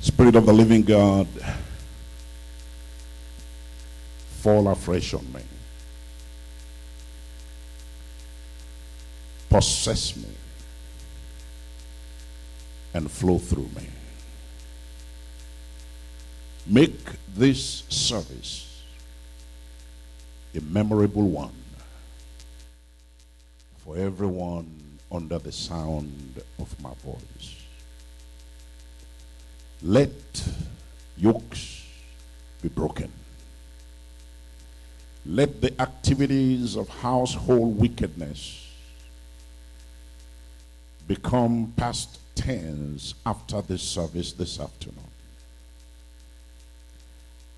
Spirit of the living God, fall afresh on me. Possess me and flow through me. Make this service a memorable one for everyone under the sound of my voice. Let yokes be broken. Let the activities of household wickedness become past tense after this service this afternoon.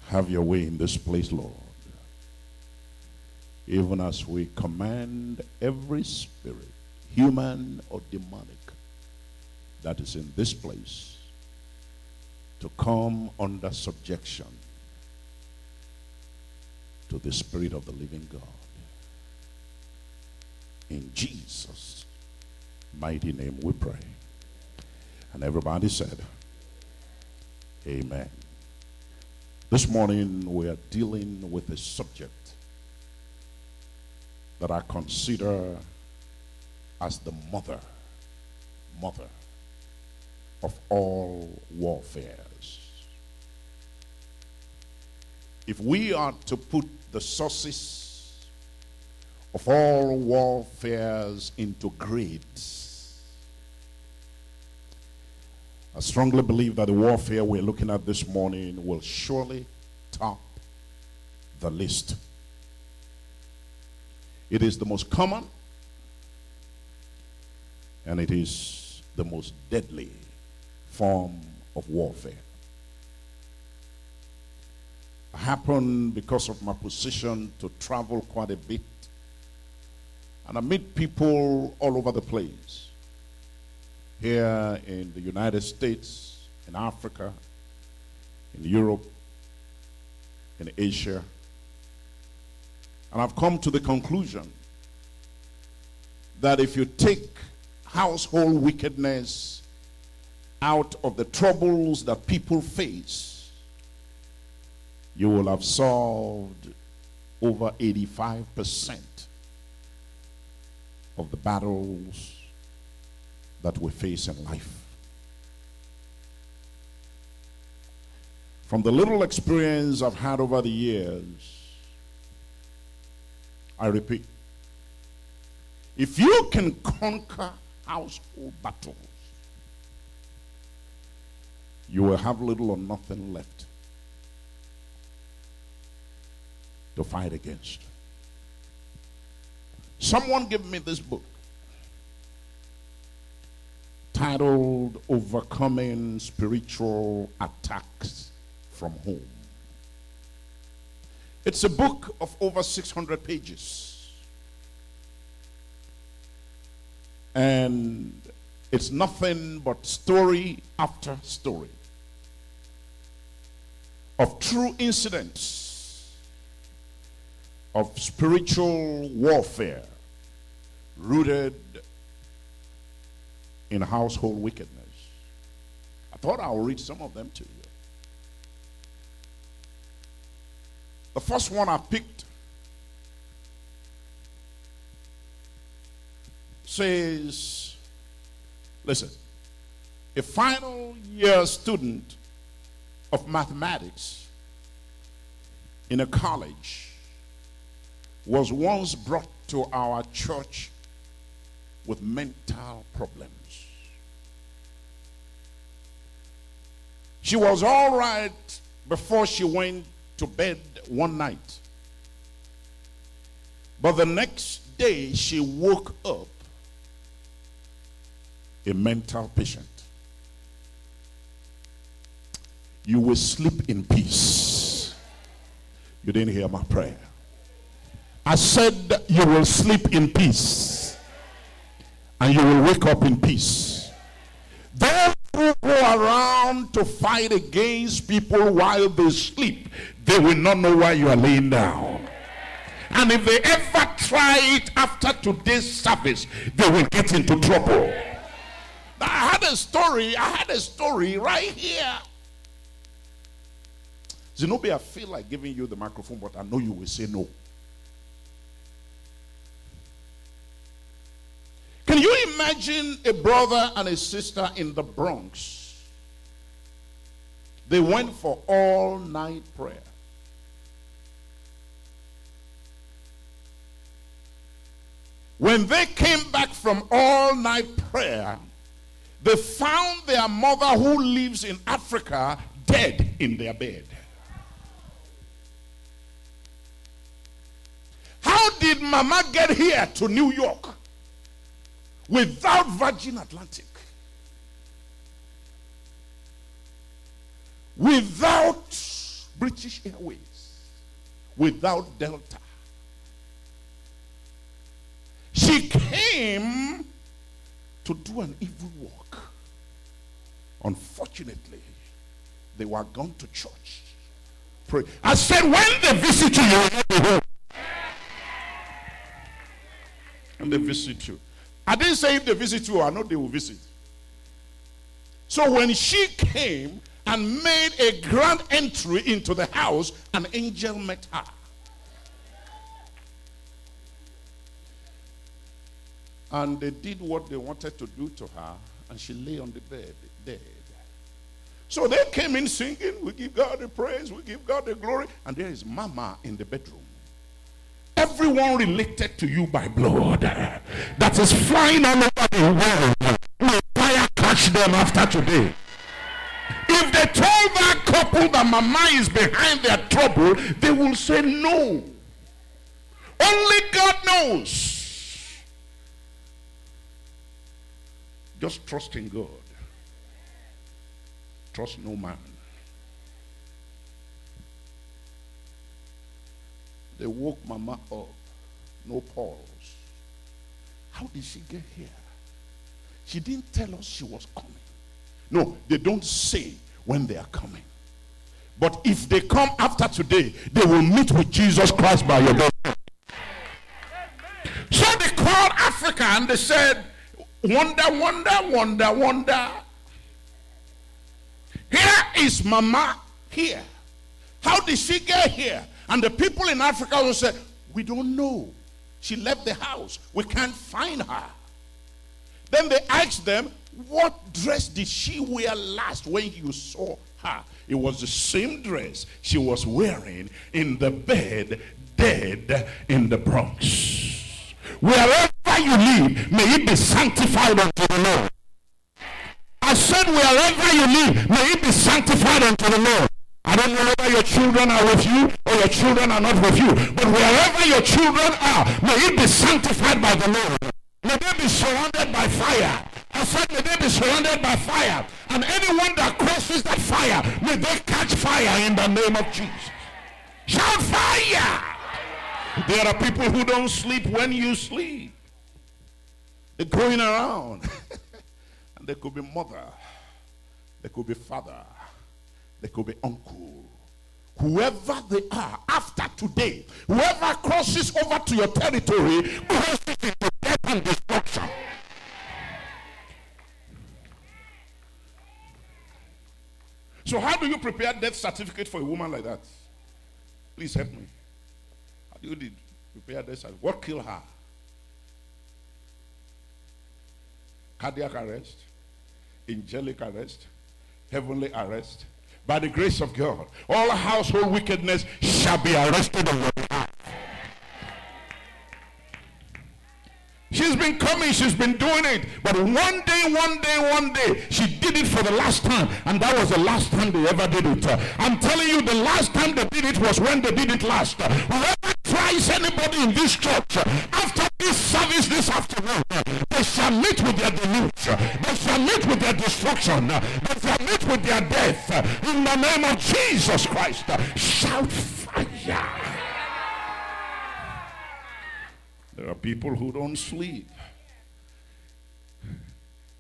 Have your way in this place, Lord. Even as we command every spirit, human or demonic, that is in this place to come under subjection to the Spirit of the living God. In Jesus' mighty name we pray. And everybody said, Amen. This morning we are dealing with a subject that I consider as the mother, mother of all warfares. If we are to put the sources of all warfares into grades, I strongly believe that the warfare we're looking at this morning will surely top the list. It is the most common and it is the most deadly form of warfare. I happen because of my position to travel quite a bit and I meet people all over the place here in the United States, in Africa, in Europe, in Asia. And I've come to the conclusion that if you take household wickedness out of the troubles that people face, you will have solved over 85% of the battles that we face in life. From the little experience I've had over the years, I repeat, if you can conquer household battles, you will have little or nothing left to fight against. Someone give me this book titled Overcoming Spiritual Attacks from Home. It's a book of over 600 pages. And it's nothing but story after story of true incidents of spiritual warfare rooted in household wickedness. I thought I'll read some of them to you. The first one I picked says, listen, a final year student of mathematics in a college was once brought to our church with mental problems. She was all right before she went to bed one night. But the next day, she woke up a mental patient. You will sleep in peace. You didn't hear my prayer. I said you will sleep in peace and you will wake up in peace. Those who go around to fight against people while they sleep, they will not know why you are laying down. And if they ever try it after today's service, they will get into trouble. I had a story, I had a story right here Zenobia, I feel like giving you the microphone, but I know you will say no. Can you imagine a brother and a sister in the Bronx? They went for all night prayer. When they came back from all night prayer, they found their mother who lives in Africa dead in their bed. How did Mama get here to New York without Virgin Atlantic? Without British Airways? Without Delta? She came to do an evil work. Unfortunately, they were gone to church. Pray. I said, when they visit you, you will be home. And they visit you. I didn't say if they visit you, I know they will visit. So when she came and made a grand entry into the house, an angel met her. And they did what they wanted to do to her, and she lay on the bed dead. So they came in singing, We give God the praise, we give God the glory. And there is Mama in the bedroom. Everyone related to you by blood that is flying all over the world. May fire catch them after today. If they told that couple that Mama is behind their trouble, they will say no. Only God knows. Just trust in God. Trust no man. They woke Mama up. No pulse. How did she get here? She didn't tell us she was coming. No, they don't say when they are coming. But if they come after today, they will meet with Jesus Christ by your door. So they called Africa and they said, Wonder, wonder, wonder, wonder. Here is Mama here. How did she get here? And the people in Africa will say, We don't know. She left the house. We can't find her. Then they asked them, What dress did she wear last when you saw her? It was the same dress she was wearing in the bed, dead in the Bronx. Wherever you live, may it be sanctified unto the Lord. I said, wherever you live, may it be sanctified unto the Lord. I don't know whether your children are with you or your children are not with you, but wherever your children are, may it be sanctified by the Lord. May they be surrounded by fire. I said, may they be surrounded by fire. And anyone that crosses that fire, may they catch fire in the name of Jesus. Shout fire! There are people who don't sleep when you sleep. They're going around. and they could be mother. They could be father. They could be uncle. Whoever they are, after today, whoever crosses over to your territory crosses into death and destruction. So how do you prepare death certificate for a woman like that? Please help me. How do you prepare death Certificate? What killed her? Cardiac arrest, angelic arrest, heavenly arrest. By the grace of God, all household wickedness shall be arrested on your behalf. She's been coming, she's been doing it. But one day, one day, one day, she did it for the last time. And that was the last time they ever did it. I'm telling you, the last time they did it was when they did it last. Whoever tries anybody in this church, uh, after this service this afternoon, uh, they shall meet with their deluge. Uh, they shall meet with their destruction. They shall meet with their death. In the name of Jesus Christ, shout fire. There are people who don't sleep.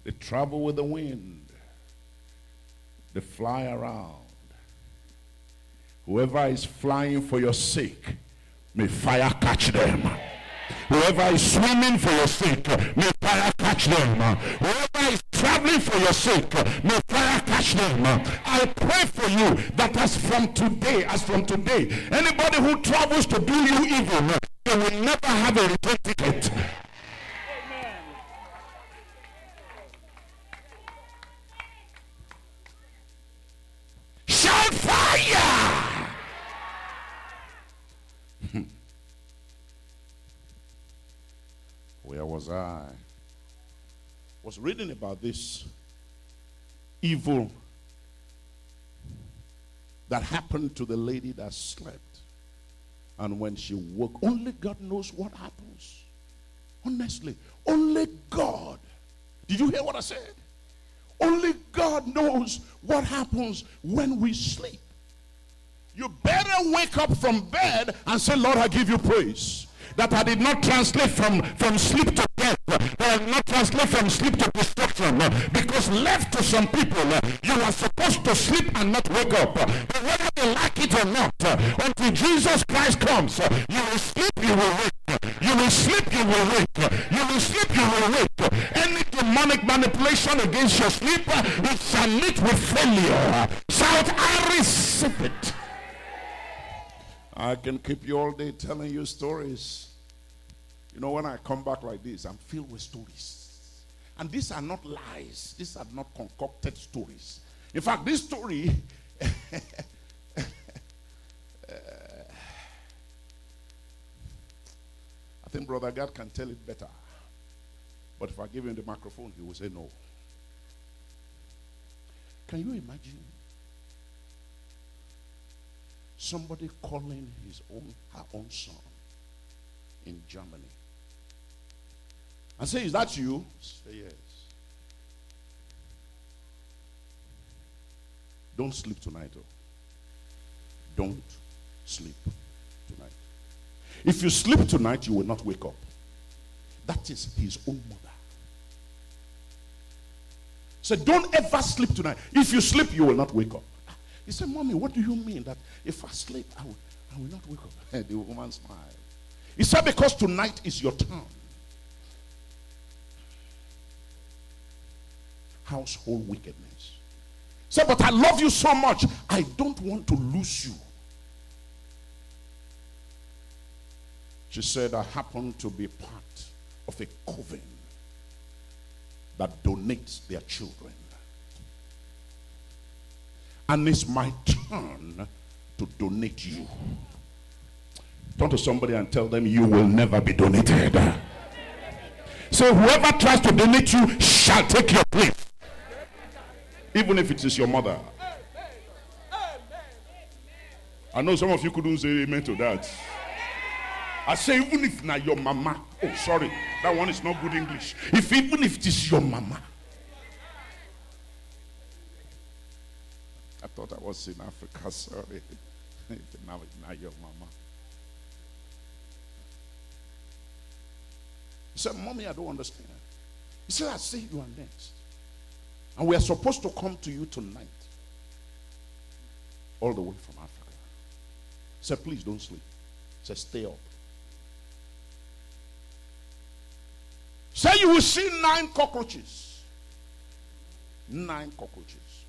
They travel with the wind. They fly around. Whoever is flying for your sake, may fire catch them. Whoever is swimming for your sake, may fire catch them. Whoever is traveling for your sake. May fire catch them. I pray for you that as from today, as from today, anybody who travels to do you evil, they will never have a return ticket. Where was I? Was reading about this evil that happened to the lady that slept. And when she woke, only God knows what happens. Honestly, only God. Did you hear what I said? Only God knows what happens when we sleep. You better wake up from bed and say, Lord, I give you praise. That I did not translate from, from sleep to death. That I did not translate from sleep to destruction. Because left to some people, you are supposed to sleep and not wake up. But whether they like it or not, until Jesus Christ comes, you will sleep, you will wake. You will sleep, you will wake. You will sleep, you will wake. Any demonic manipulation against your sleep, it shall meet with failure. Shout, I receive it. I can keep you all day telling you stories. You know, when I come back like this, I'm filled with stories. And these are not lies, these are not concocted stories. In fact, this story. Uh, I think Brother God can tell it better. But if I give him the microphone, he will say no. Can you imagine somebody calling his own her own son in Germany and say, "Is that you?" Say yes. Don't sleep tonight, oh. Don't sleep tonight. If you sleep tonight, you will not wake up. That is his own mother. So don't ever sleep tonight. If you sleep, you will not wake up. He said, Mommy, what do you mean that if I sleep, I will, I will not wake up? the woman smiled. He said, Because tonight is your turn. Household wickedness. He said, But I love you so much, I don't want to lose you. She said, I happen to be part of a coven that donates their children. And it's my turn to donate you. Turn to somebody and tell them you will never be donated. So whoever tries to donate you shall take your place. Even if it is your mother. I know some of you couldn't say amen to that. I say even if not your mama. Oh, sorry, that one is not good English. If even if it is your mama. Thought I was in Africa. Sorry. now it's not your mama. He said, Mommy, I don't understand. He said, I see you are next. And we are supposed to come to you tonight. All the way from Africa. He said, please don't sleep. He said, stay up. Say you will see nine cockroaches. Nine cockroaches.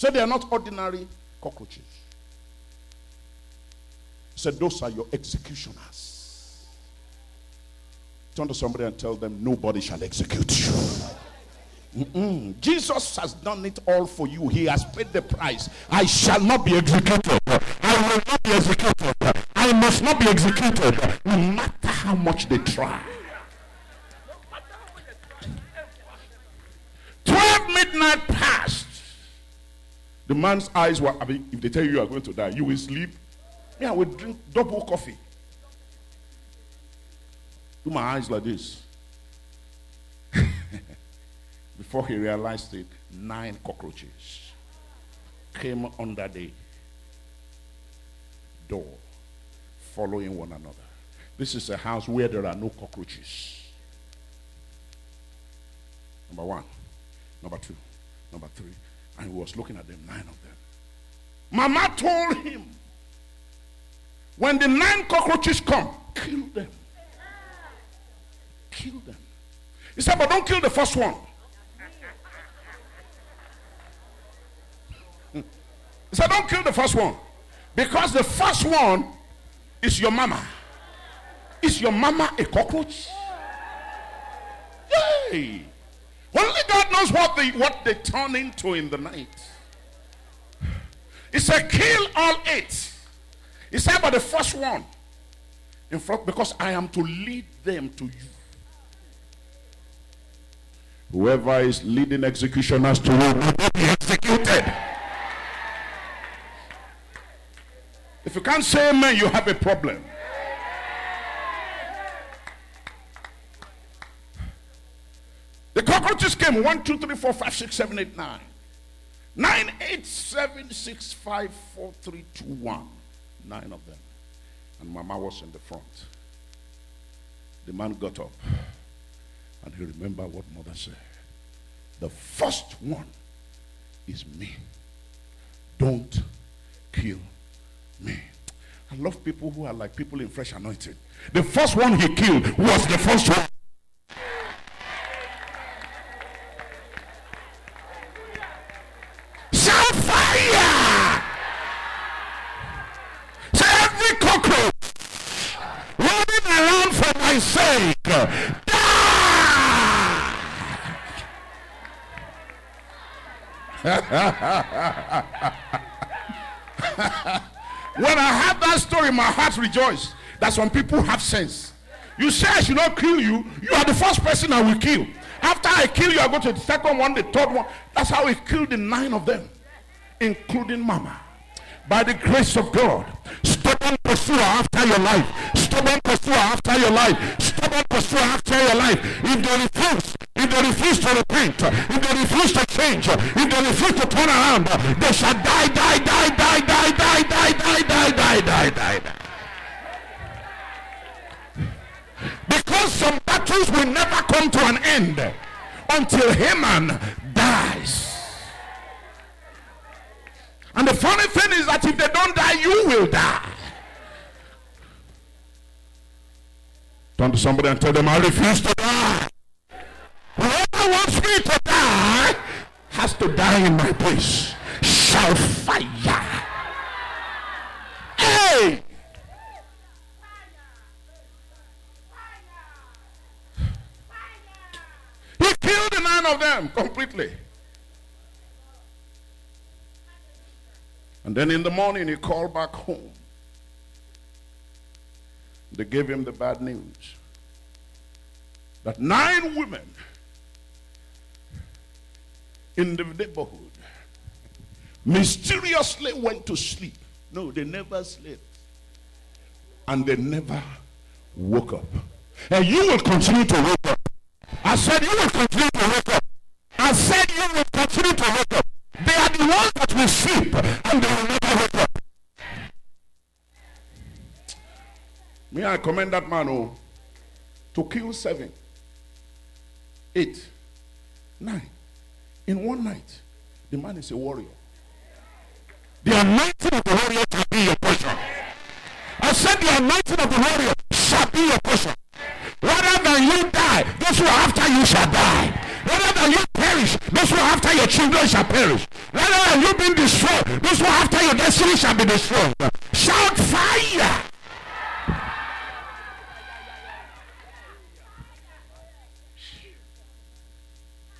So they are not ordinary cockroaches. Said those are your executioners. Turn to somebody and tell them nobody shall execute you. Mm-mm. Jesus has done it all for you. He has paid the price. I shall not be executed. I will not be executed. I must not be executed, no matter how much they try. 12 midnight passed. The man's eyes were, I mean, if they tell you you are going to die, you will sleep. Yeah, I will drink double coffee. Do my eyes like this. Before he realized it, nine cockroaches came under the door, following one another. This is a house where there are no cockroaches. Number one, number two, number three. And he was looking at them, nine of them. Mama told him, when the nine cockroaches come, kill them. Kill them. He said, but don't kill the first one. He said, Don't kill the first one. Because the first one is your mama. Is your mama a cockroach? Yay! Only God knows what they what they turn into in the night. He said, kill all eight. He said, but the first one in front, because I am to lead them to you. Whoever is leading executioners to you will be executed. If you can't say amen, you have a problem. Cockroaches came one, two, three, four, five, six, seven, eight, nine. Nine, eight, seven, six, five, four, three, two, one. Nine of them. And Mama was in the front. The man got up and he remembered what mother said. The first one is me. Don't kill me. I love people who are like people in fresh anointing. The first one he killed was the first one. when I heard that story, my heart rejoiced. That some people have sense. You say I should not kill you. You are the first person I will kill. After I kill you, I go to the second one, the third one. That's how he killed the nine of them, including Mama. By the grace of God, stubborn pursuer after your life, stubborn pursuer after your life, stubborn pursuer after your life. If they refuse, if they refuse to repent, if they refuse to change, if they refuse to turn around, they shall die, die, die, die, die, die, die, die, die, die, die, die, die. Because some battles will never come to an end until Haman dies. And the funny thing is that if they don't die, you will die. Turn to somebody and tell them, I refuse to die. Whoever wants me to die has to die in my place. Shout fire. Hey! He killed the nine of them completely. And then in the morning, he called back home. They gave him the bad news that nine women in the neighborhood mysteriously went to sleep. No, they never slept. And they never woke up. And you will continue to wake up. I said you will continue to wake up. I said you will continue to wake up. They are the ones that will sleep and they will never wake up. May I commend that man oh, to kill seven, eight, nine in one night. The man is a warrior. The anointing of the warrior shall be your portion. I said the anointing of the warrior shall be your portion. Rather than you die, those who are after you shall die. Rather than you perish, those who are after your children shall perish. Rather than you being destroyed, those who are after your destiny shall be destroyed. Shout fire!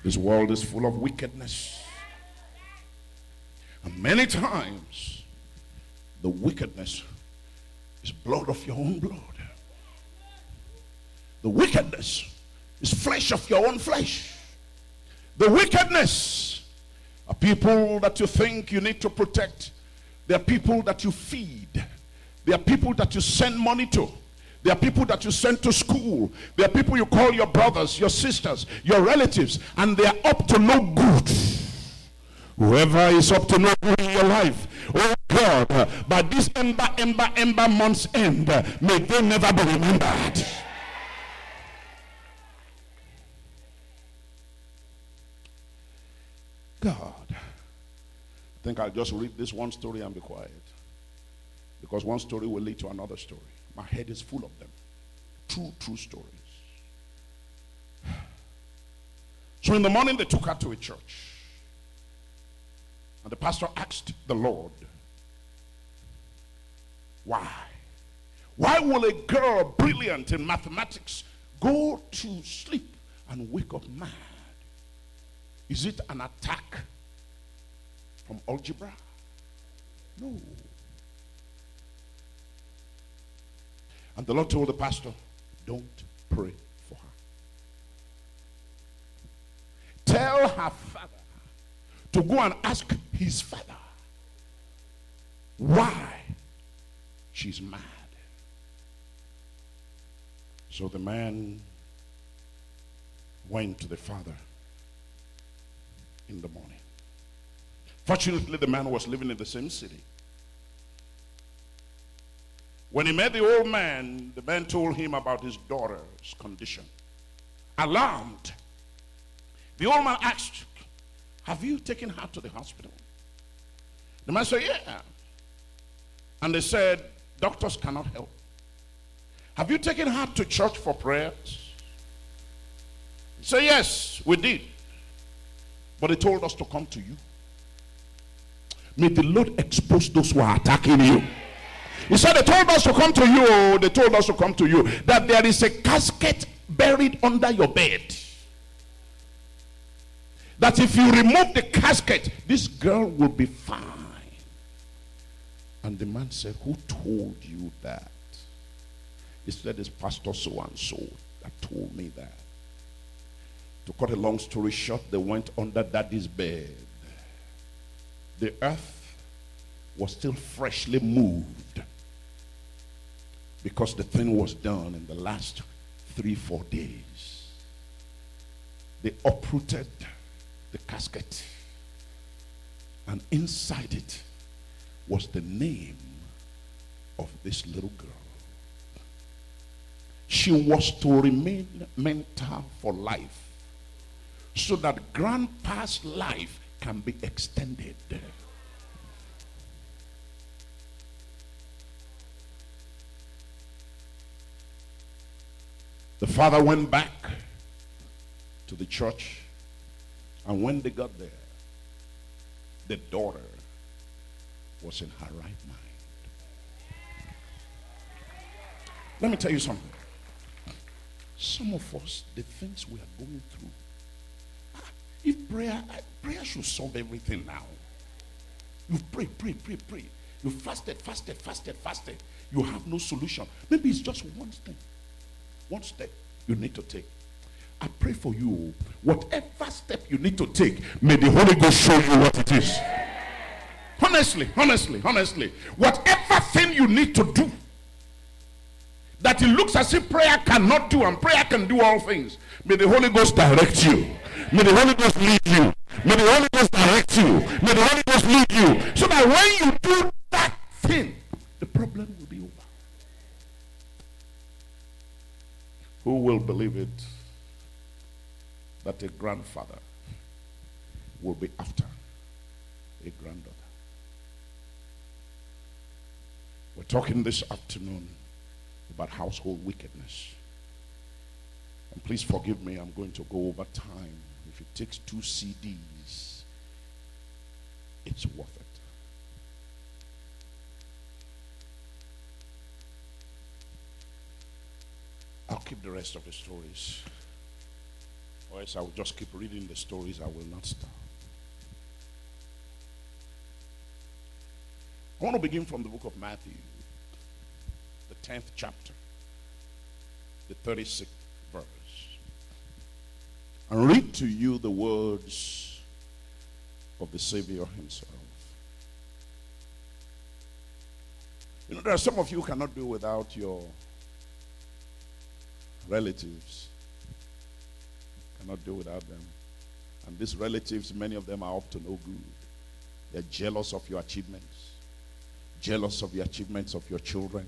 This world is full of wickedness. And many times, the wickedness is blood of your own blood. The wickedness is flesh of your own flesh. The wickedness are people that you think you need to protect. They are people that you feed. They are people that you send money to. They are people that you send to school. There are people you call your brothers, your sisters, your relatives, and they are up to no good. Whoever is up to no good in your life, oh God, by this ember, ember, ember month's end, may they never be remembered. God. I think I'll just read this one story and be quiet. Because one story will lead to another story. My head is full of them. True, true stories. So in the morning, they took her to a church. And the pastor asked the Lord, Why? Why will a girl brilliant in mathematics go to sleep and wake up mad? Is it an attack from algebra? No. And the Lord told the pastor, Don't pray for her. Tell her father to go and ask his father why she's mad. So the man went to the father in the morning. Fortunately, the man was living in the same city. When he met the old man, the man told him about his daughter's condition. Alarmed, the old man asked, Have you taken her to the hospital? The man said, Yeah. And they said, Doctors cannot help. Have you taken her to church for prayers? He said, Yes, we did. But they told us to come to you. May the Lord expose those who are attacking you. He said, They told us to come to you. Oh, they told us to come to you. That there is a casket buried under your bed. That if you remove the casket, this girl will be fine. And the man said, Who told you that? He said, It's Pastor so and so that told me that. To cut a long story short, they went under daddy's bed. The earth was still freshly moved because the thing was done in the last three, four days. They uprooted the casket, and inside it was the name of this little girl. She was to remain mental for life so that grandpa's life can be extended. The father went back to the church, and when they got there, the daughter was in her right mind. Let me tell you something. Some of us, the things we are going through, ah, if prayer, prayer should solve everything now. You pray, pray, pray, prayed. You fasted, fasted, fasted, fasted. You have no solution. Maybe it's just one thing. One step you need to take. I pray for you. Whatever step you need to take, may the Holy Ghost show you what it is. Honestly, honestly, honestly. Whatever thing you need to do that it looks as if prayer cannot do and prayer can do all things, may the Holy Ghost direct you. May the Holy Ghost lead you. May the Holy Ghost direct you. May the Holy Ghost lead you. So that when you do that thing, the problem will be over. Who will believe it that a grandfather will be after a granddaughter? We're talking this afternoon about household wickedness. And please forgive me, I'm going to go over time. If it takes two CDs, it's worth it. I'll keep the rest of the stories. Or else I will just keep reading the stories. I will not stop. I want to begin from the book of Matthew, the 10th chapter, the 36th verse, and read to you the words of the Savior himself. You know, there are some of you who cannot do without your relatives. Cannot do without them. And these relatives, many of them are up to no good. They're jealous of your achievements, jealous of the achievements of your children.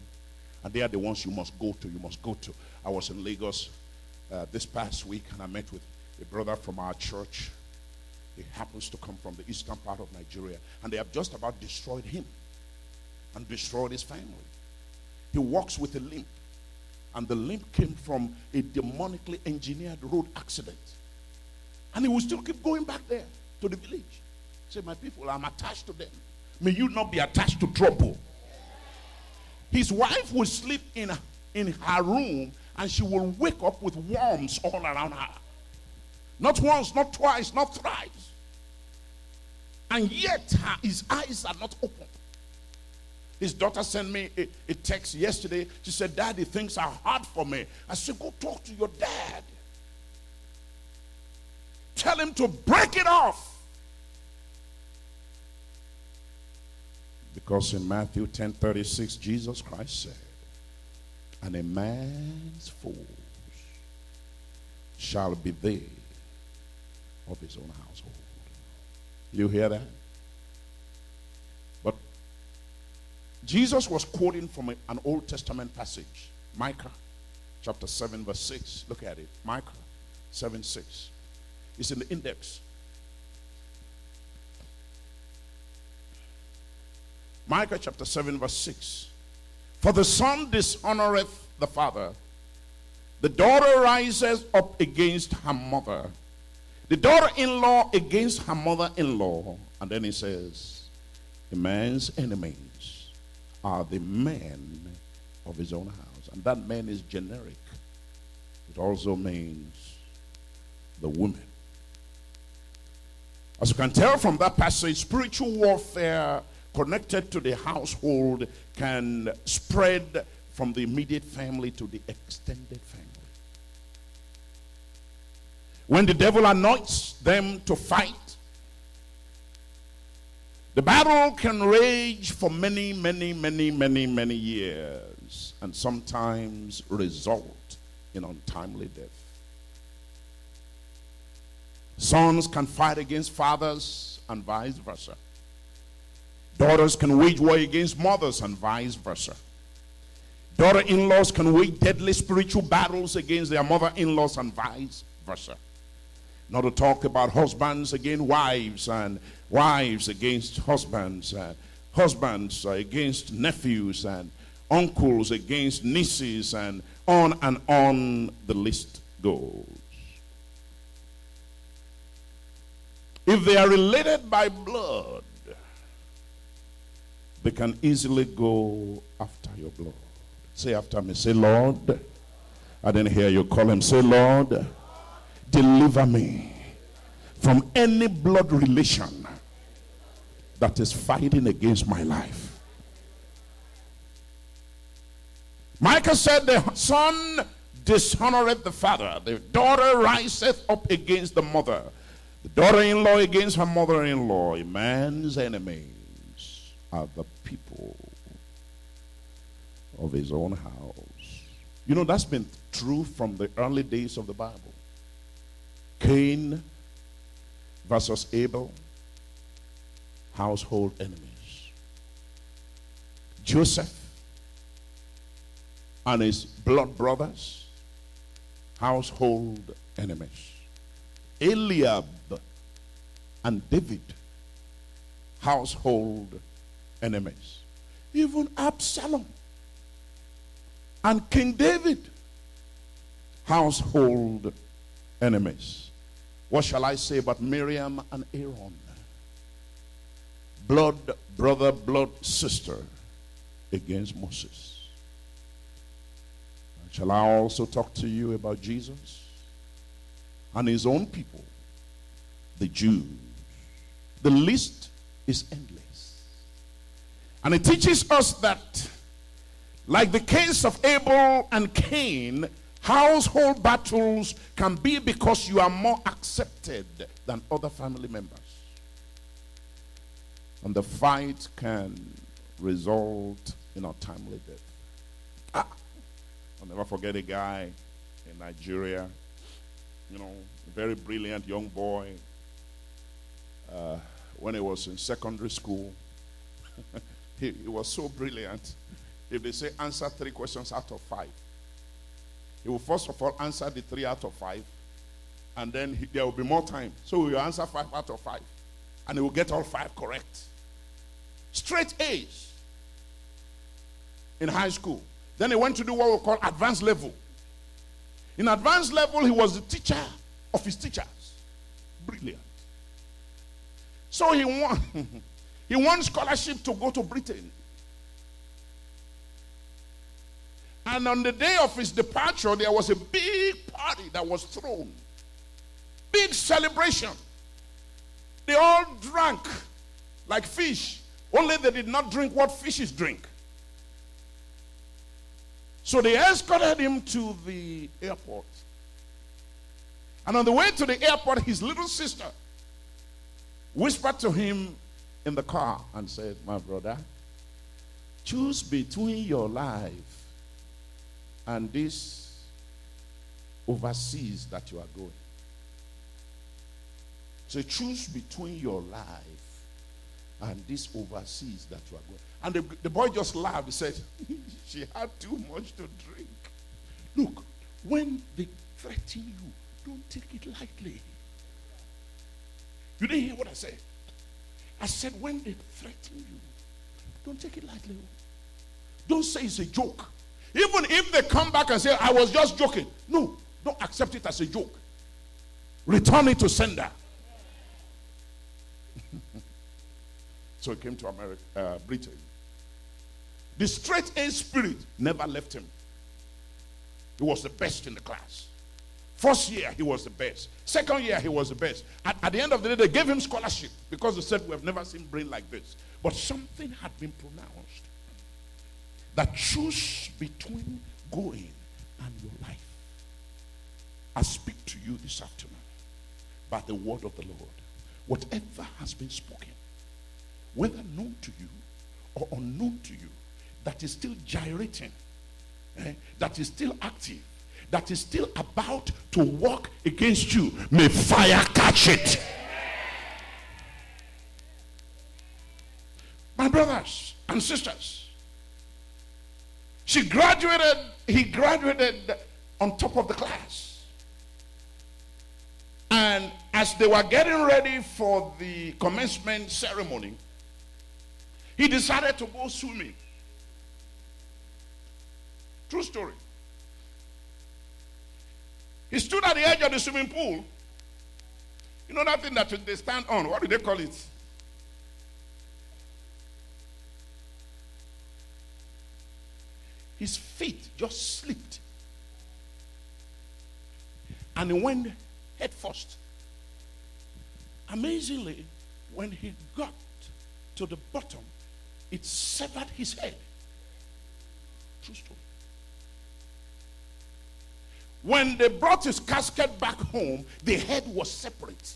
And they are the ones you must go to. You must go to. I was in Lagos uh, this past week and I met with a brother from our church. He happens to come from the eastern part of Nigeria. And they have just about destroyed him and destroyed his family. He walks with a limp and the limp came from a demonically engineered road accident. And he will still keep going back there to the village. Say, my people, I'm attached to them. May you not be attached to trouble. His wife will sleep in, in her room and she will wake up with worms all around her. Not once, not twice, not thrice. And yet her, his eyes are not open. His daughter sent me a, a, text yesterday. She said, Daddy, things are hard for me. I said, Go talk to your dad. Tell him to break it off. Because in Matthew 10 36, Jesus Christ said, And a man's foes shall be they of his own household. You hear that? But Jesus was quoting from an Old Testament passage, Micah chapter 7, verse 6. Look at it. Micah 7 6. It's in the index. Micah chapter 7, verse 6. For the son dishonoreth the father, the daughter rises up against her mother, the daughter in law against her mother in law. And then he says, A man's enemies are the men of his own house. And that man is generic, it also means the woman. As you can tell from that passage, spiritual warfare connected to the household can spread from the immediate family to the extended family. When the devil anoints them to fight, the battle can rage for many, many, many, many, many years and sometimes result in untimely death. Sons can fight against fathers and vice versa. Daughters can wage war against mothers and vice versa. Daughter in laws can wage deadly spiritual battles against their mother in laws and vice versa. Not to talk about husbands against wives and wives against husbands, uh, husbands against nephews and uncles against nieces, and on and on the list goes. If they are related by blood, they can easily go after your blood. Say after me, say, Lord. I didn't hear you call him. Say, Lord, deliver me from any blood relation that is fighting against my life. Micah said, The son dishonoreth the father, the daughter riseth up against the mother, the daughter in law against her mother in law, a man's enemies are the people of his own house. You know, that's been true from the early days of the Bible. Cain versus Abel, household enemies. Joseph and his blood brothers, household enemies. Eliab and David, household enemies. Even Absalom and King David, household enemies. What shall I say about Miriam and Aaron? Blood brother, blood sister against Moses. Shall I also talk to you about Jesus and his own people, the Jews? The list is endless. And it teaches us that, like the case of Abel and Cain, household battles can be because you are more accepted than other family members. And the fight can result in a timely death. Ah, I'll never forget a guy in Nigeria, you know, a very brilliant young boy. Uh, when he was in secondary school, He, he was so brilliant. If they say answer three questions out of five, he will first of all answer the three out of five, and then he, there will be more time. So he will answer five out of five, and he will get all five correct. Straight A's in high school. Then he went to do what we call advanced level. In advanced level, he was the teacher of his teachers. Brilliant. So he won. he won scholarship to go to Britain. And on the day of his departure, there was a big party that was thrown. Big celebration. They all drank like fish, only they did not drink what fishes drink. So they escorted him to the airport. And on the way to the airport, his little sister whispered to him in the car and said, My brother, choose between your life and this overseas that you are going. So choose between your life and this overseas that you are going. And the, the boy just laughed. He said, She had too much to drink. Look, when they threaten you, don't take it lightly. You didn't hear what I said. I said, when they threaten you, don't take it lightly. Don't say it's a joke. Even if they come back and say, I was just joking. No, don't accept it as a joke. Return it to sender. So he came to America, uh, Britain. The straight A spirit never left him. He was the best in the class. First year, he was the best. Second year, he was the best. At, at, the end of the day, they gave him scholarship because they said, We have never seen brain like this. But something had been pronounced that choose between going and your life. I speak to you this afternoon by the word of the Lord. Whatever has been spoken, whether known to you or unknown to you, that is still gyrating, eh, that is still active, that is still about to work against you, may fire catch it. My brothers and sisters, she graduated, he graduated on top of the class. And as they were getting ready for the commencement ceremony, he decided to go swimming. True story. He stood at the edge of the swimming pool. You know that thing that they stand on? What do they call it? His feet just slipped. And he went head first. Amazingly, when he got to the bottom, it severed his head. True story. When they brought his casket back home, the head was separate.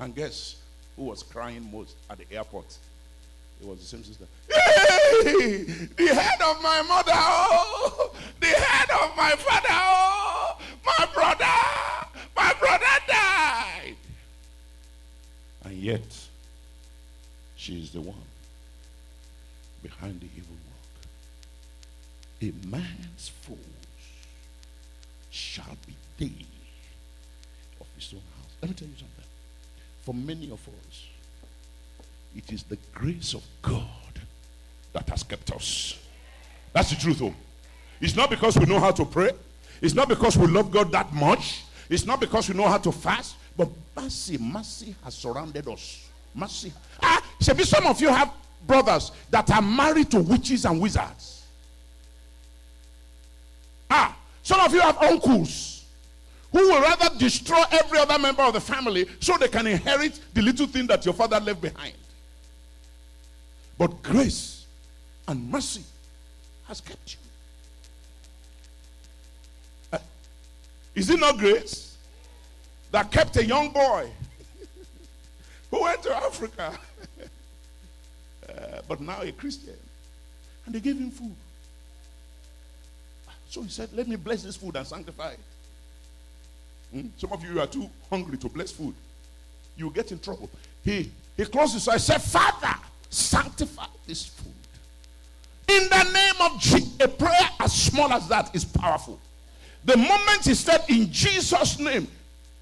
And guess who was crying most at the airport? It was the same sister. Hey, the head of my mother, oh, the head of my father, oh, my brother, my brother died. And yet, she is the one behind the evil work. a man's foes shall be they of his own house. Let me tell you something. For many of us, it is the grace of God that has kept us. That's the truth, though. It's not because we know how to pray. It's not because we love God that much. It's not because we know how to fast. But mercy, mercy has surrounded us. Mercy. Ah, some of you have brothers that are married to witches and wizards. Ah, some of you have uncles who will rather destroy every other member of the family so they can inherit the little thing that your father left behind. But grace and mercy has kept you. Uh, is it not grace that kept a young boy who went to Africa, uh, but now a Christian, and they gave him food? So he said, Let me bless this food and sanctify it. Hmm? Some of you are too hungry to bless food. You get in trouble. He he closed his eyes, said, Father, sanctify this food. In the name of Jesus, a prayer as small as that is powerful. The moment he said, In Jesus' name,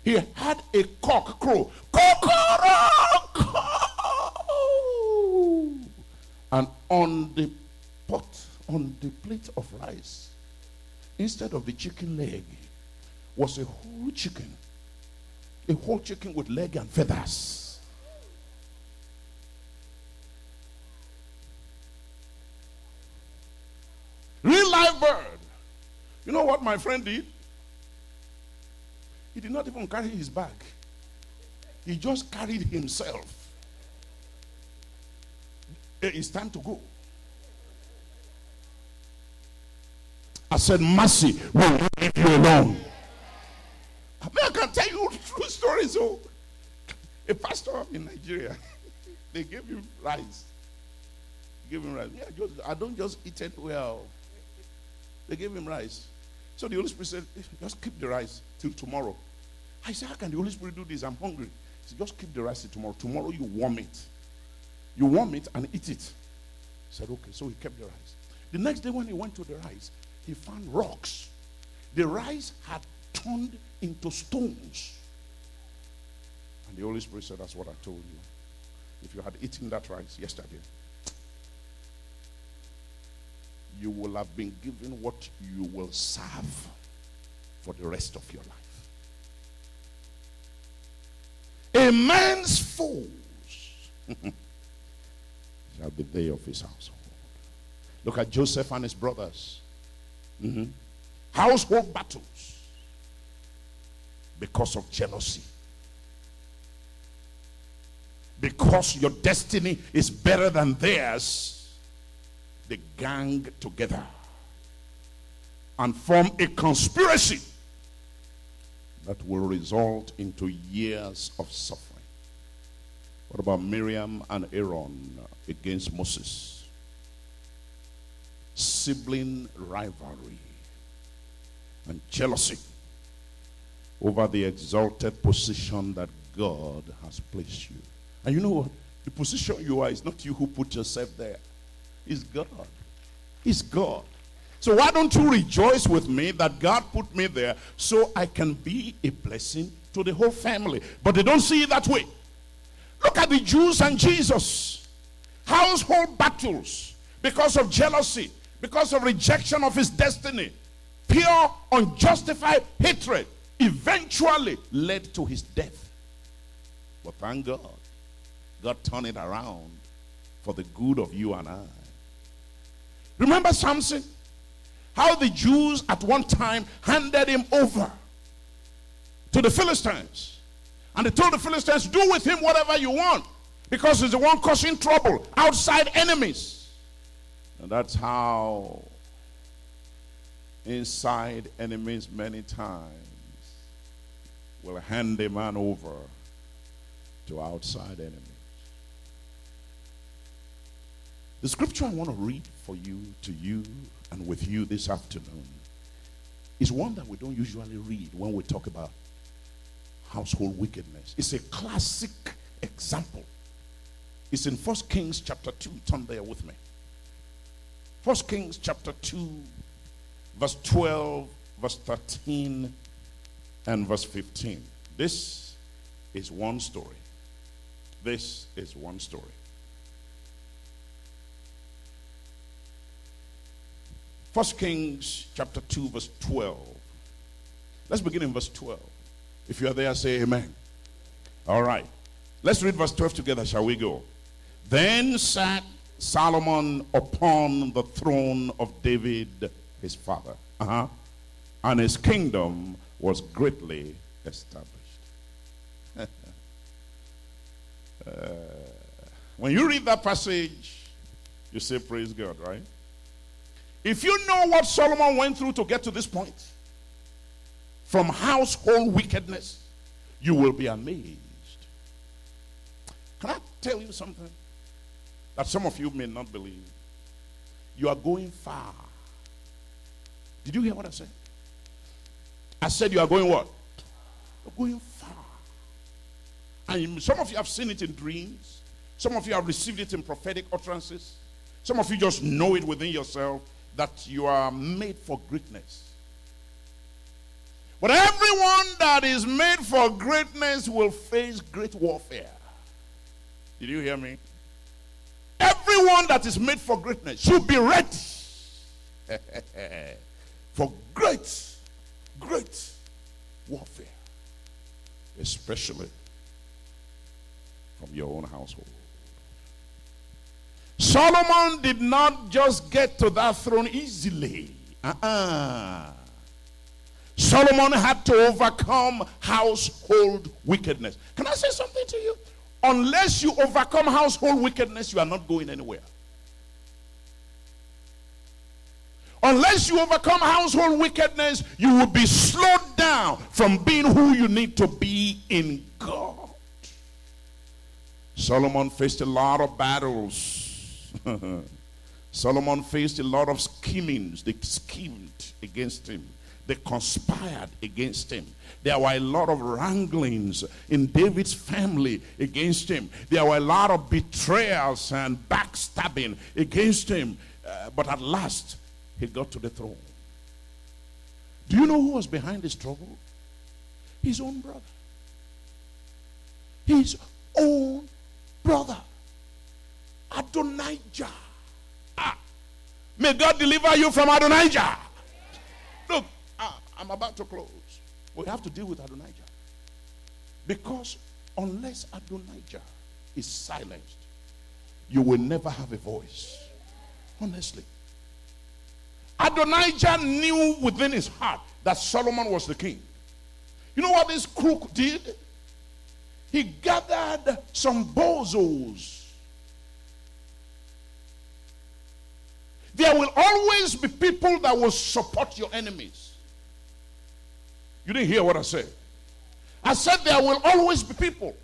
he had a cock crow. And on the pot, on the plate of rice, instead of the chicken leg was a whole chicken A whole chicken with leg and feathers. Real live bird. You know what my friend did? He did not even carry his bag. He just carried himself. It's time to go. I said, Mercy will leave you alone. I, mean, I can tell you true stories. So, a pastor in Nigeria, they gave him rice. Give him rice. Yeah, just, I don't just eat it well. They gave him rice. So the Holy Spirit said, just keep the rice till tomorrow. I said, how can the Holy Spirit do this? I'm hungry. He said, just keep the rice till tomorrow. Tomorrow you warm it. You warm it and eat it. He said, okay. So he kept the rice. The next day when he went to the rice, he found rocks. The rice had turned into stones. And the Holy Spirit said, That's what I told you. If you had eaten that rice yesterday, you will have been given what you will serve for the rest of your life. A man's foes shall be they of his household. Look at Joseph and his brothers. Mm-hmm. Household battles because of jealousy. Because your destiny is better than theirs, they gang together and form a conspiracy that will result into years of suffering. What about Miriam and Aaron against Moses? sibling rivalry and jealousy over the exalted position that God has placed you. And you know what? The position you are is not you who put yourself there. It's God. It's God. So why don't you rejoice with me that God put me there so I can be a blessing to the whole family. But they don't see it that way. Look at the Jews and Jesus. Household battles because of jealousy, because of rejection of his destiny, pure, unjustified hatred eventually led to his death. But thank God, God turned it around for the good of you and I. Remember Samson? How the Jews at one time handed him over to the Philistines. And they told the Philistines, do with him whatever you want because he's the one causing trouble, outside enemies. And that's how inside enemies many times will hand a man over to outside enemies. The scripture I want to read for you, to you, and with you this afternoon is one that we don't usually read when we talk about household wickedness. It's a classic example. It's in First Kings chapter 2. Turn there with me. First Kings chapter 2, verse 12, verse 13, and verse 15. This is one story. This is one story. First Kings chapter 2, verse 12. Let's begin in verse 12. If you are there, say amen. All right. Let's read verse 12 together, shall we go? Then sat Solomon upon the throne of David, his father. Uh-huh. And his kingdom was greatly established. uh, when you read that passage, you say, Praise God, right? If you know what Solomon went through to get to this point, from household wickedness, you will be amazed. Can I tell you something? that some of you may not believe. You are going far. Did you hear what I said? I said you are going what? You're going far. And some of you have seen it in dreams. Some of you have received it in prophetic utterances. Some of you just know it within yourself that you are made for greatness. But everyone that is made for greatness will face great warfare. Did you hear me? Everyone that is made for greatness should be ready for great, great warfare. especially from your own household. Solomon did not just get to that throne easily. Uh-uh. Solomon had to overcome household wickedness. Can I say something to you? Unless you overcome household wickedness, you are not going anywhere. Unless you overcome household wickedness, you will be slowed down from being who you need to be in God. Solomon faced a lot of battles. Solomon faced a lot of schemings. They schemed against him. They conspired against him. There were a lot of wranglings in David's family against him. There were a lot of betrayals and backstabbing against him. Uh, but at last, he got to the throne. Do you know who was behind the struggle? His own brother. His own brother. Adonijah. Ah. May God deliver you from Adonijah. Look, I'm about to close. We have to deal with Adonijah. Because unless Adonijah is silenced, you will never have a voice. Honestly. Adonijah knew within his heart that Solomon was the king. You know what this crook did? He gathered some bozos. There will always be people that will support your enemies. You didn't hear what I said. I said there will always be people.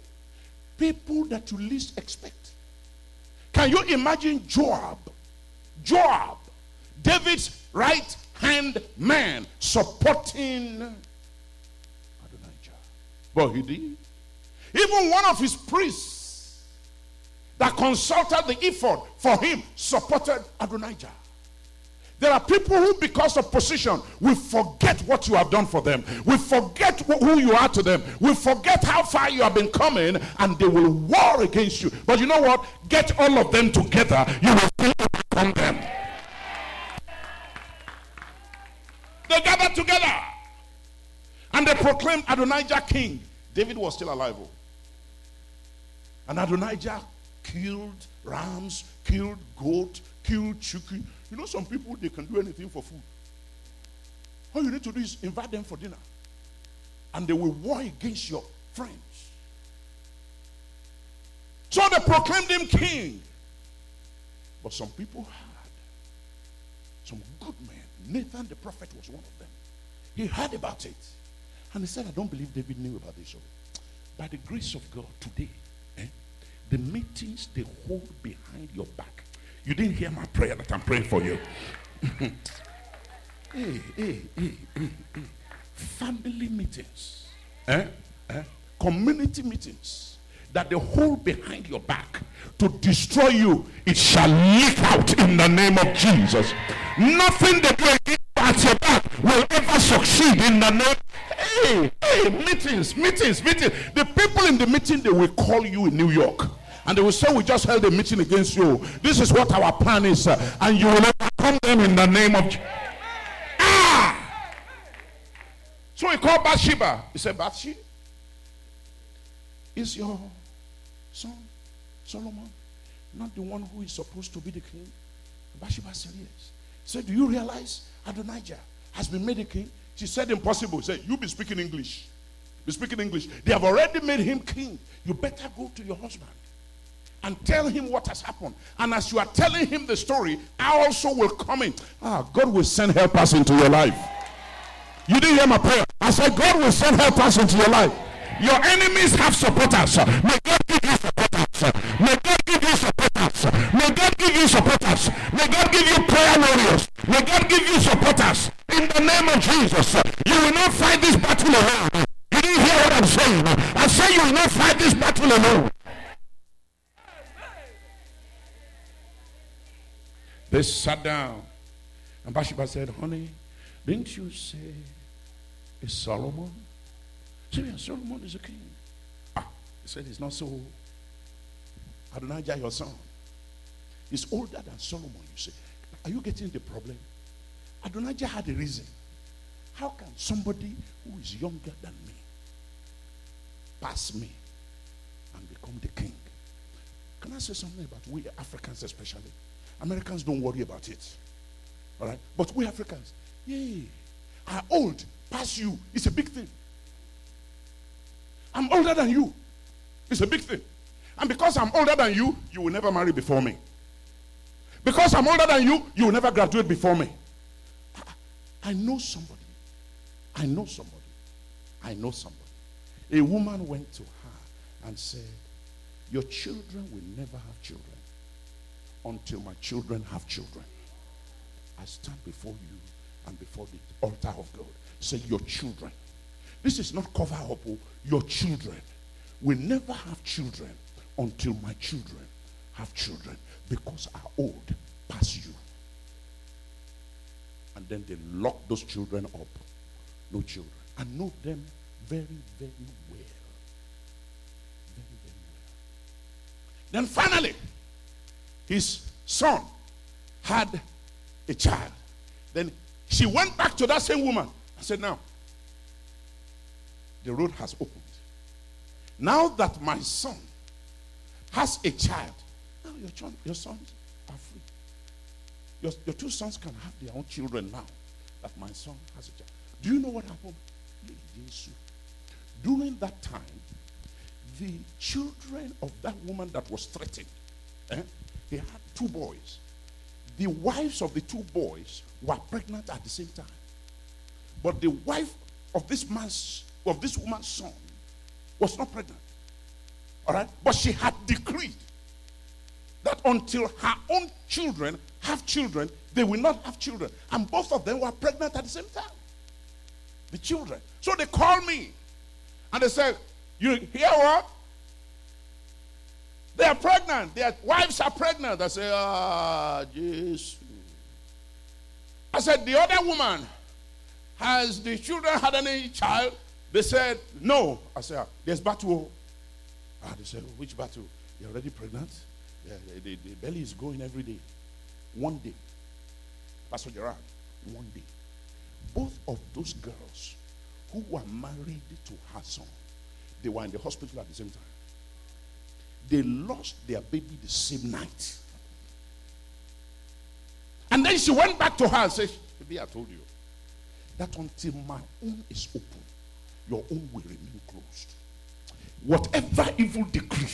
People that you least expect. Can you imagine Joab? Joab, David's right hand man, supporting Adonijah. But he did. Even one of his priests that consulted the ephod for him supported Adonijah. There are people who, because of position, will forget what you have done for them. We forget who you are to them. We forget how far you have been coming, and they will war against you. But you know what? Get all of them together. You will still overcome them. They gathered together, and they proclaimed Adonijah king. David was still alive. Oh. And Adonijah killed rams, killed goat, killed chicken you know, some people, they can do anything for food. All you need to do is invite them for dinner. And they will war against your friends. So they proclaimed him king. But some people had some good men. Nathan the prophet was one of them. He heard about it. And he said, I don't believe David knew about this. So, by the grace of God, today, eh, the meetings they hold behind your back you didn't hear my prayer that I'm praying for you. hey, hey, hey, hey, hey. Family meetings, eh? Eh? community meetings that they hold behind your back to destroy you, it shall leak out in the name of Jesus. Nothing they do at your back will ever succeed in the name. Hey, hey, meetings, meetings, meetings. The people in the meeting they will call you in New York and they will say, We just held a meeting against you. This is what our plan is, and you will overcome them in the name of. Ah! So he called Bathsheba. He said, Bathsheba, is your son Solomon not the one who is supposed to be the king? Bathsheba said, Yes. He said, Do you realize Adonijah has been made a king? She said, Impossible. He said, You be speaking English. Be speaking English. They have already made him king. You better go to your husband and tell him what has happened. And as you are telling him the story, I also will come in. Ah, God will send helpers into your life. You didn't hear my prayer. I said, God will send helpers into your life. Your enemies have supporters. May God give you supporters. May God give you supporters. May God give you supporters. May God give you prayer warriors. May God give you supporters. In the name of Jesus, you will not fight this battle alone. You didn't hear what I'm saying. I say you will not fight this battle alone. They sat down. And Bathsheba said, Honey, didn't you say it's Solomon? She said, Solomon is a king. Ah, he said, It's not so. Adonijah, your son, is older than Solomon, you say. Are you getting the problem? Adonijah had a reason. How can somebody who is younger than me pass me and become the king. Can I say something about we Africans especially? Americans don't worry about it. All right? But we Africans, yay, are old, pass you. It's a big thing. I'm older than you. It's a big thing. And because I'm older than you, you will never marry before me. Because I'm older than you, you will never graduate before me. I know somebody. I know somebody. I know somebody. A woman went to her and said, Your children will never have children until my children have children. I stand before you and before the altar of God. Say, Your children. This is not cover up. Oh, your children will never have children until my children have children because are old past you. And then they lock those children up. No children. I know them very, very well. Very, very well. Then finally, his son had a child. Then she went back to that same woman and said, Now, the road has opened. Now that my son has a child, now your, child, your sons are free. Your, your two sons can have their own children now that my son has a child. Do you know what happened? During that time, the children of that woman that was threatened, eh, they had two boys. The wives of the two boys were pregnant at the same time. But the wife of this man's of this woman's son was not pregnant. All right? But she had decreed that until her own children have children, they will not have children. And both of them were pregnant at the same time. The children. So they called me and they said, You hear what? They are pregnant. Their wives are pregnant. I said, Ah, Jesus. I said, The other woman, has the children had any child? They said, No. I said, There's battle. Ah, they said, Which battle? You're already pregnant? Yeah, the, the, belly is growing every day. One day. Pastor Gerard, one day. Both of those girls who were married to her son, they were in the hospital at the same time. They lost their baby the same night. And then she went back to her and said, Baby, I told you that until my own is open, your own will remain closed. Whatever evil decree,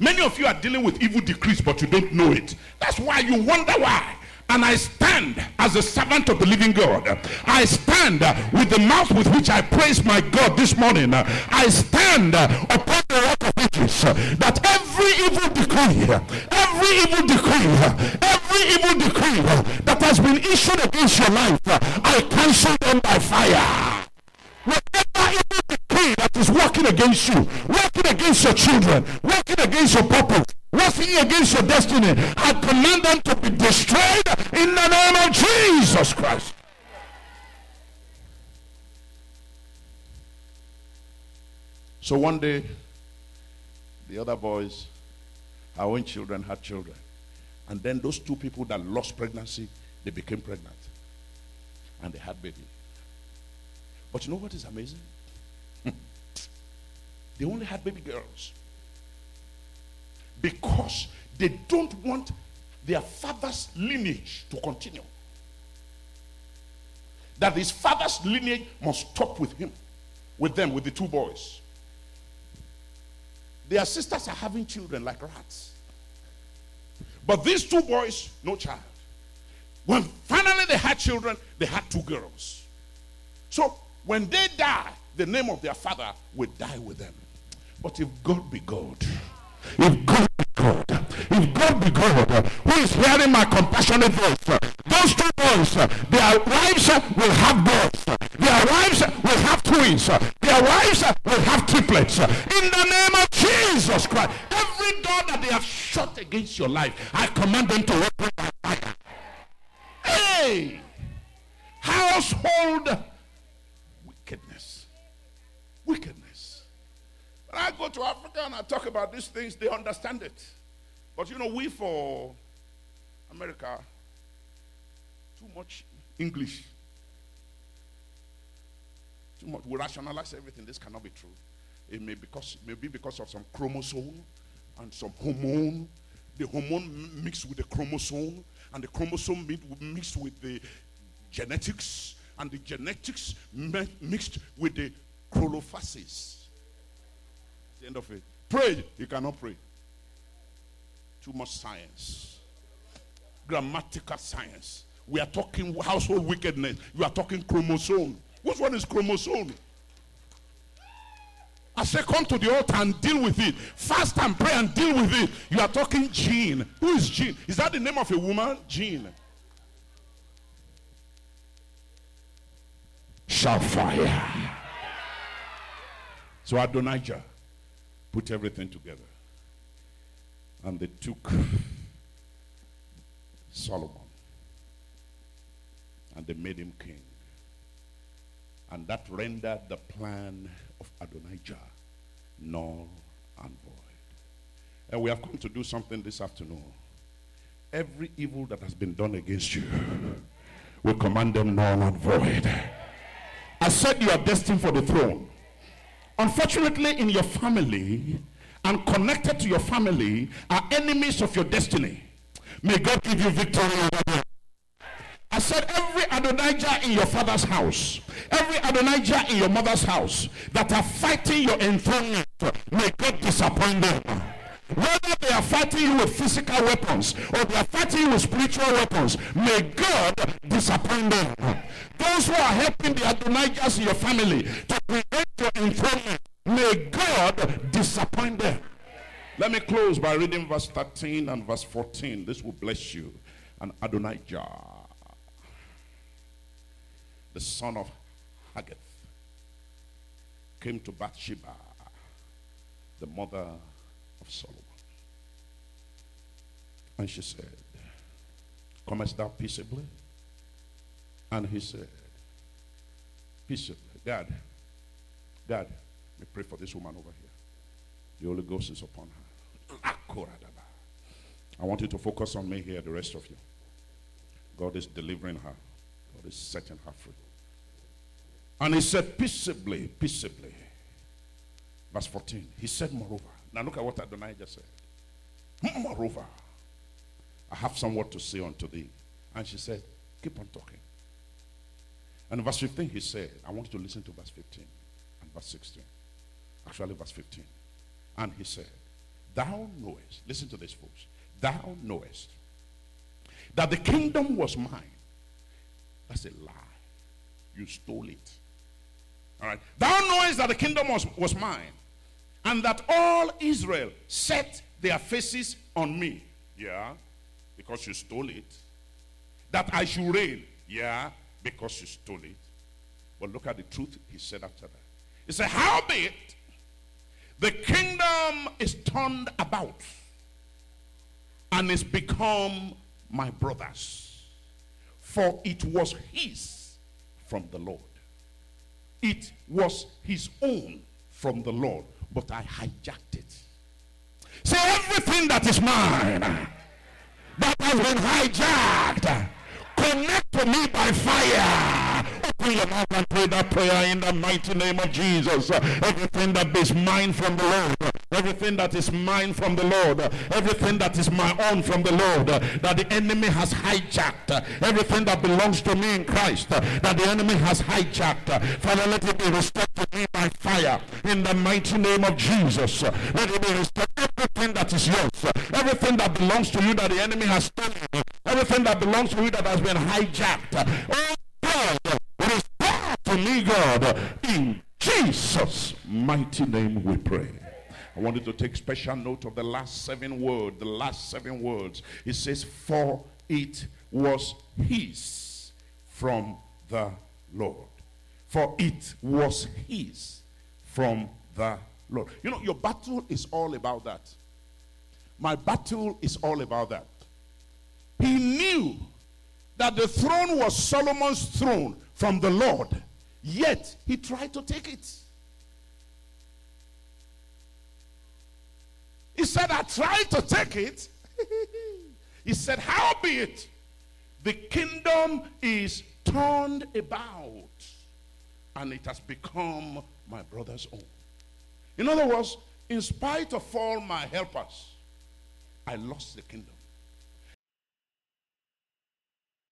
many of you are dealing with evil decrees, but you don't know it. That's why you wonder why. And I stand as a servant of the living God. I stand with the mouth with which I praise my God this morning. I stand upon the rock of ages that every evil decree, every evil decree, every evil decree that has been issued against your life, I cancel them by fire. Whatever evil decree that is working against you, working against your children, working against your purpose, working against your destiny, I command them to be destroyed in the name of Jesus Christ. So one day, the other boys, our own children, had children. And then those two people that lost pregnancy, they became pregnant. And they had baby. But you know what is amazing? they only had baby girls. Because they don't want their father's lineage to continue. That his father's lineage must stop with him, with them, with the two boys. Their sisters are having children like rats. But these two boys, no child. When finally they had children, they had two girls. So when they die, the name of their father will die with them. But if God be God, if God be God, if God be God, who is hearing my compassionate voice, those two boys, their wives will have boys, their wives will have twins, their wives will have triplets. In the name of Jesus Christ, every door that they have shut against your life, I command them to open by fire. Hey! Household wickedness. Wickedness. When I go to Africa and I talk about these things, they understand it. But you know, we for America, too much English. Too much. We rationalize everything. This cannot be true. It may because maybe because of some chromosome and some hormone. The hormone mixed with the chromosome, and the chromosome mixed with the genetics, and the genetics mixed with the chrorophasis. The end of it. Pray, you cannot pray. Too much science, grammatical science. We are talking household wickedness. You are talking chromosome. Which one is chromosome? I say, come to the altar and deal with it. Fast and pray and deal with it. You are talking Jean. Who is Jean? Is that the name of a woman? Jean. Shall fire. So Adonijah put everything together. And they took Solomon and they made him king. And that rendered the plan of Adonijah null and void. And we have come to do something this afternoon. Every evil that has been done against you, we command them null and void. I said you are destined for the throne. Unfortunately, in your family and connected to your family are enemies of your destiny. May God give you victory over them. I said, every Adonijah in your father's house, every Adonijah in your mother's house that are fighting your enthronement, may God disappoint them. Whether they are fighting you with physical weapons or they are fighting you with spiritual weapons, may God disappoint them. Those who are helping the Adonijahs in your family to your enthronement, may God disappoint them. Let me close by reading verse 13 and verse 14. This will bless you. And Adonijah the son of Haggith, came to Bathsheba, the mother of Solomon. And she said, Comest thou peaceably? And he said, Peaceably. God, God, we pray for this woman over here. The Holy Ghost is upon her. I want you to focus on me here, the rest of you. God is delivering her. God is setting her free. And he said, peaceably, peaceably. Verse 14. He said, moreover. Now look at what Adonijah said. Moreover, I have somewhat to say unto thee. And she said, keep on talking. And verse 15, he said, I want you to listen to verse 15 and verse 16. Actually, verse 15. And he said, Thou knowest, listen to this, folks. Thou knowest that the kingdom was mine. That's a lie. You stole it. All right. Thou knowest that the kingdom was, was mine, and that all Israel set their faces on me. Yeah, because you stole it. That I should reign. Yeah, because you stole it. But look at the truth he said after that. He said, Howbeit, the kingdom is turned about and is become my brother's. For it was his from the Lord. It was his own from the Lord, but I hijacked it. Say everything that is mine that has been hijacked, connect to me by fire. Open your mouth and pray that prayer in the mighty name of Jesus. Everything that is mine from the Lord everything that is mine from the Lord, everything that is my own from the Lord, that the enemy has hijacked, everything that belongs to me in Christ, that the enemy has hijacked. Father, let it be restored to me by fire in the mighty name of Jesus. Let it be restored. Everything that is yours, everything that belongs to you that the enemy has stolen, everything that belongs to you that has been hijacked. Oh God, restore to me, God, in Jesus' mighty name we pray. I wanted to take special note of the last seven words. The last seven words. It says, For it was his from the Lord. For it was his from the Lord. You know, your battle is all about that. My battle is all about that. He knew that the throne was Solomon's throne from the Lord, yet he tried to take it. He said, I tried to take it. he said, How be it? The kingdom is turned about and it has become my brother's own. In other words, in spite of all my helpers, I lost the kingdom.